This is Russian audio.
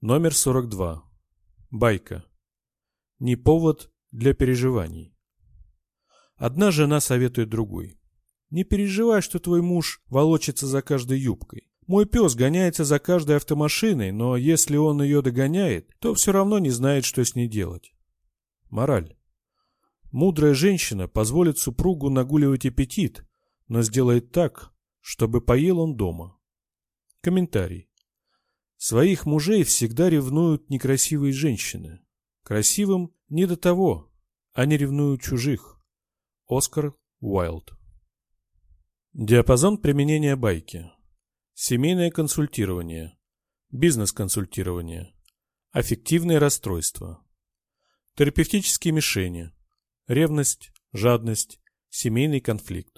Номер 42. Байка. Не повод для переживаний. Одна жена советует другой. Не переживай, что твой муж волочится за каждой юбкой. Мой пес гоняется за каждой автомашиной, но если он ее догоняет, то все равно не знает, что с ней делать. Мораль. Мудрая женщина позволит супругу нагуливать аппетит, но сделает так, чтобы поел он дома. Комментарий. Своих мужей всегда ревнуют некрасивые женщины. Красивым не до того, они ревнуют чужих. Оскар Уайлд. Диапазон применения байки. Семейное консультирование. Бизнес-консультирование. Аффективные расстройства. Терапевтические мишени. Ревность, жадность, семейный конфликт.